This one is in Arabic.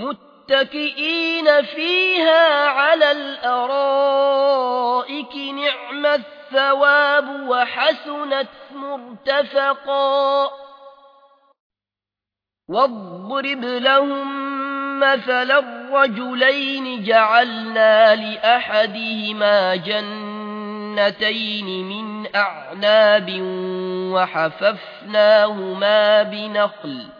متكئين فيها على الأرائك نعم الثواب وحسنت مرتفقا. واضرب لهم مثل الرجلين جعلنا لأحدهما جنتين من أعناب وحففناهما بنخل.